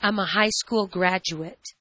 I'm a high school graduate.